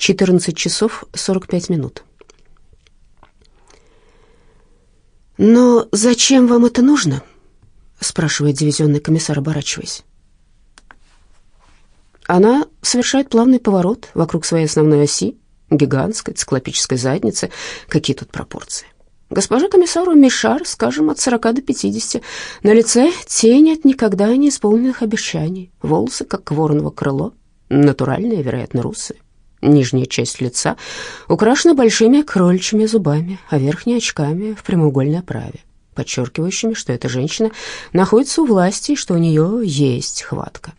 14 часов 45 минут. «Но зачем вам это нужно?» — спрашивает дивизионный комиссар, оборачиваясь. Она совершает плавный поворот вокруг своей основной оси, гигантской циклопической задницы. Какие тут пропорции? Госпожа комиссару Мишар, скажем, от 40 до 50. На лице тень от никогда не исполненных обещаний. Волосы, как вороново крыло, натуральные, вероятно, русые. Нижняя часть лица украшена большими кроличьими зубами, а верхняя очками в прямоугольной оправе, подчеркивающими, что эта женщина находится у власти и что у нее есть хватка.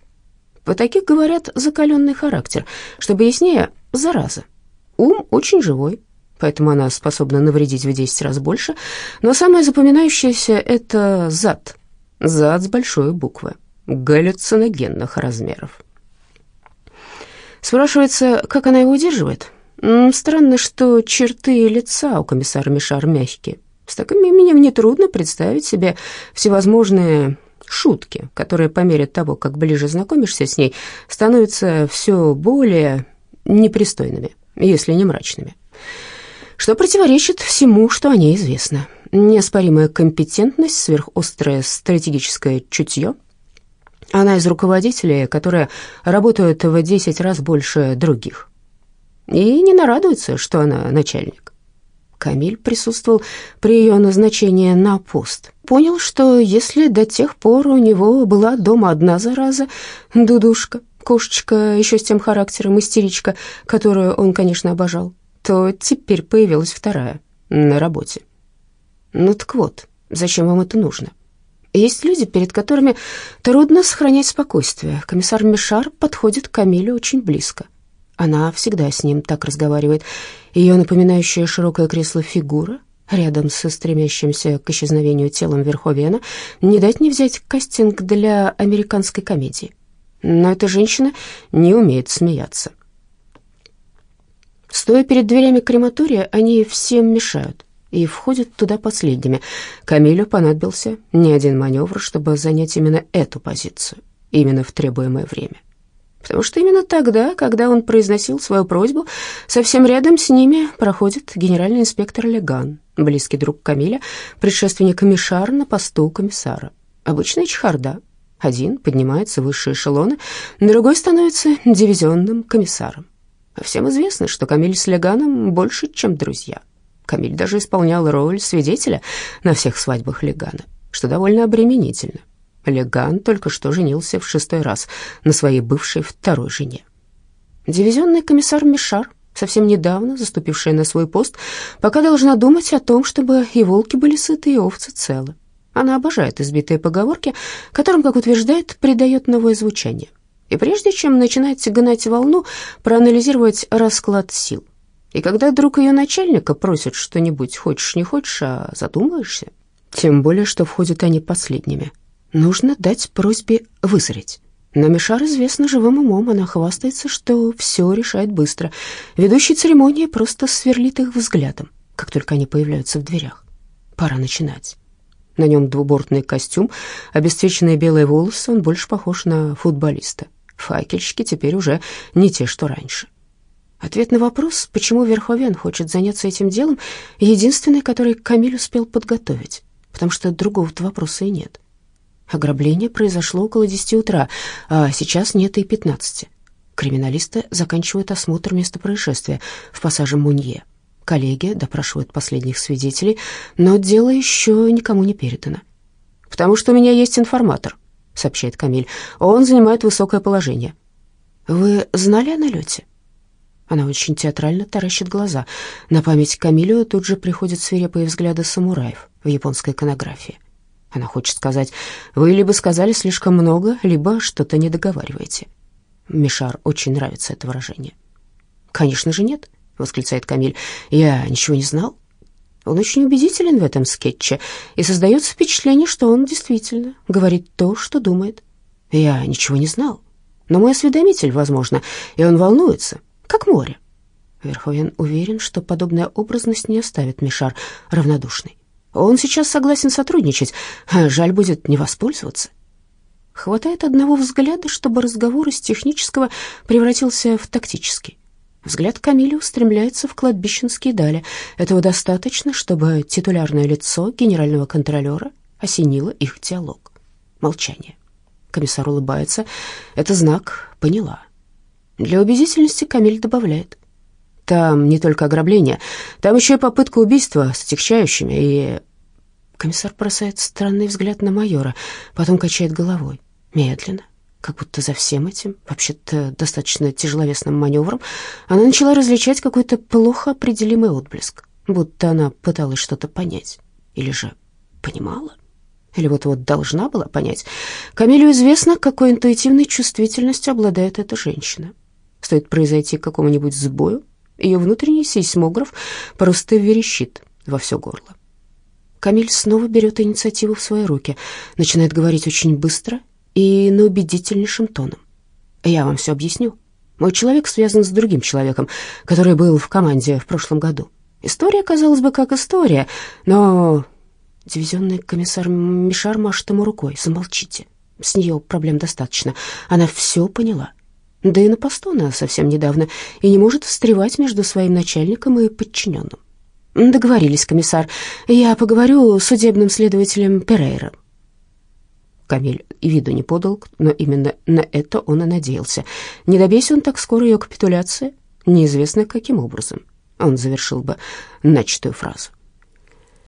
По таких говорят закаленный характер, чтобы яснее – зараза. Ум очень живой, поэтому она способна навредить в 10 раз больше, но самое запоминающееся – это зад. Зад с большой буквы, галлюциногенных размеров. Спрашивается, как она его удерживает? Странно, что черты лица у комиссара Мишар мягкие. С таким именем нетрудно представить себе всевозможные шутки, которые по мере того, как ближе знакомишься с ней, становятся все более непристойными, если не мрачными. Что противоречит всему, что о ней известно. Неоспоримая компетентность, сверхострое стратегическое чутье. Она из руководителей, которые работают в 10 раз больше других. И не нарадуется, что она начальник. Камиль присутствовал при ее назначении на пост. Понял, что если до тех пор у него была дома одна зараза, дудушка, кошечка еще с тем характером, истеричка, которую он, конечно, обожал, то теперь появилась вторая на работе. Ну так вот, зачем вам это нужно? Есть люди, перед которыми трудно сохранять спокойствие. Комиссар Мишар подходит к Камилю очень близко. Она всегда с ним так разговаривает. Ее напоминающая широкое кресло фигура рядом со стремящимся к исчезновению телом Верховена не дать не взять кастинг для американской комедии. Но эта женщина не умеет смеяться. Стоя перед дверями крематория, они всем мешают и входят туда последними. Камилю понадобился не один маневр, чтобы занять именно эту позицию, именно в требуемое время потому что именно тогда, когда он произносил свою просьбу, совсем рядом с ними проходит генеральный инспектор Леган, близкий друг Камиля, предшественник Мишара на посту комиссара. Обычная чехарда. Один поднимается в высшие эшелоны, другой становится дивизионным комиссаром. А всем известно, что Камиль с Леганом больше, чем друзья. Камиль даже исполнял роль свидетеля на всех свадьбах Легана, что довольно обременительно. Леган только что женился в шестой раз на своей бывшей второй жене. Дивизионный комиссар Мишар, совсем недавно заступившая на свой пост, пока должна думать о том, чтобы и волки были сыты, и овцы целы. Она обожает избитые поговорки, которым, как утверждает, придает новое звучание. И прежде чем начинать гнать волну, проанализировать расклад сил. И когда друг ее начальника просит что-нибудь, хочешь не хочешь, а задумаешься, тем более, что входят они последними – Нужно дать просьбе вызреть. Но Мишар известна живым умом, она хвастается, что все решает быстро. Ведущий церемонии просто сверлит их взглядом, как только они появляются в дверях. Пора начинать. На нем двубортный костюм, обесцвеченные белые волосы, он больше похож на футболиста. Факельщики теперь уже не те, что раньше. Ответ на вопрос, почему Верховен хочет заняться этим делом, единственный, который Камиль успел подготовить, потому что другого-то вопроса и нет. Ограбление произошло около десяти утра, а сейчас нет и пятнадцати. Криминалисты заканчивают осмотр места происшествия в пассаже Мунье. Коллеги допрашивают последних свидетелей, но дело еще никому не передано. «Потому что у меня есть информатор», — сообщает Камиль. «Он занимает высокое положение». «Вы знали о налете?» Она очень театрально таращит глаза. На память Камилю тут же приходят свирепые взгляды самураев в японской иконографии. Она хочет сказать, вы либо сказали слишком много, либо что-то не договариваете. Мишар очень нравится это выражение. Конечно же нет, восклицает Камиль. Я ничего не знал. Он очень убедителен в этом скетче, и создается впечатление, что он действительно говорит то, что думает. Я ничего не знал, но мой осведомитель, возможно, и он волнуется, как море. Верховен уверен, что подобная образность не оставит Мишар равнодушной. Он сейчас согласен сотрудничать, жаль будет не воспользоваться. Хватает одного взгляда, чтобы разговор из технического превратился в тактический. Взгляд Камиля устремляется в кладбищенские дали. Этого достаточно, чтобы титулярное лицо генерального контролера осенило их диалог. Молчание. Комиссар улыбается. Это знак «поняла». Для убедительности Камиль добавляет. Там не только ограбление, там еще и попытка убийства с отягчающими, и... Комиссар бросает странный взгляд на майора, потом качает головой, медленно, как будто за всем этим, вообще-то достаточно тяжеловесным маневром, она начала различать какой-то плохо определимый отблеск, будто она пыталась что-то понять, или же понимала, или вот-вот должна была понять. Камилю известно, какой интуитивной чувствительностью обладает эта женщина. Стоит произойти какому-нибудь сбою, ее внутренний сейсмограф просто верещит во все горло. Камиль снова берет инициативу в свои руки, начинает говорить очень быстро и на убедительнейшим тоном. «Я вам все объясню. Мой человек связан с другим человеком, который был в команде в прошлом году. История, казалось бы, как история, но...» Дивизионный комиссар Мишар машет ему рукой. «Замолчите. С нее проблем достаточно. Она все поняла. Да и на посту она совсем недавно и не может встревать между своим начальником и подчиненным. Договорились, комиссар. Я поговорю с судебным следователем Перейра. Камиль и виду не подал, но именно на это он и надеялся. Не добейся он так скоро ее капитуляции, неизвестно каким образом он завершил бы начатую фразу.